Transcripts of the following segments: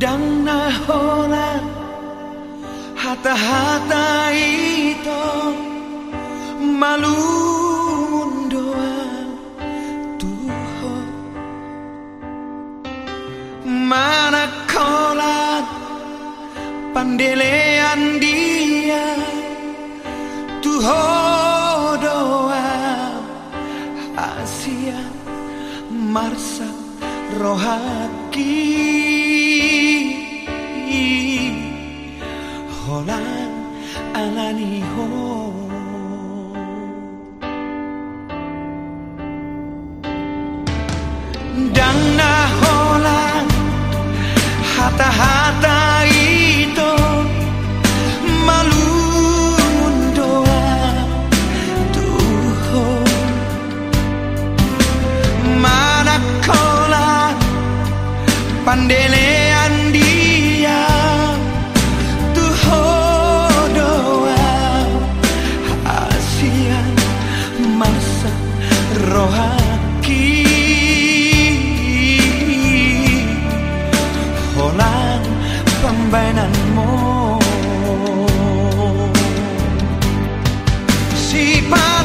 Dan nahona hata-hata itu malu doa Tuhan. Mana kolat pandelean dia Tuhan doa Asia marsa rohaki holan alani ho. Dan na holan hata-hata itu malu doa Tuhan mana kola pandelean dia Keep on.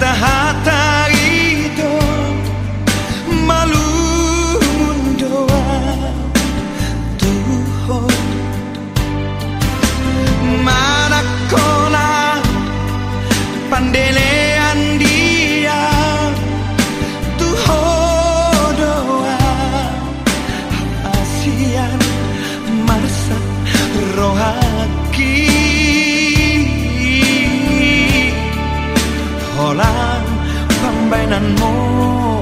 Hata-hata itu malu mundoa Tuhan mana kona pandelean dia. Tuhan doa asian marsa rohaki 荷蘭，困閉難摸。